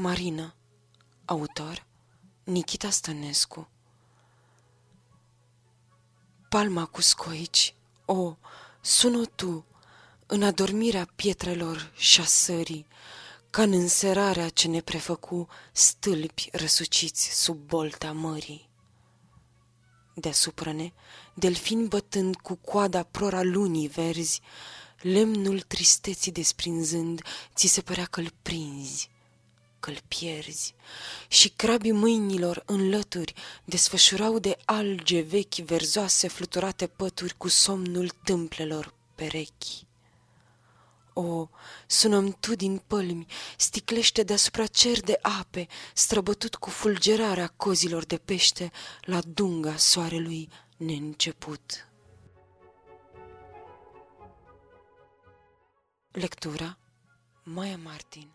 Marină Autor Nikita Stănescu. Palma cu scoici, o, sună tu, în adormirea pietrelor și a sării, ca în înserarea ce ne prefăcu stâlpi răsuciți sub bolta mării. Deasupra-ne, delfini bătând cu coada prora lunii verzi, lemnul tristeții desprinzând, ți se părea că-l prinzi, că-l pierzi. Și crabii mâinilor în lături desfășurau de alge vechi verzoase fluturate pături cu somnul tâmplelor perechi. O, sunăm tu din pălmi, sticlește deasupra cer de ape, străbătut cu fulgerarea cozilor de pește la dunga soarelui neînceput. Lectura Maia Martin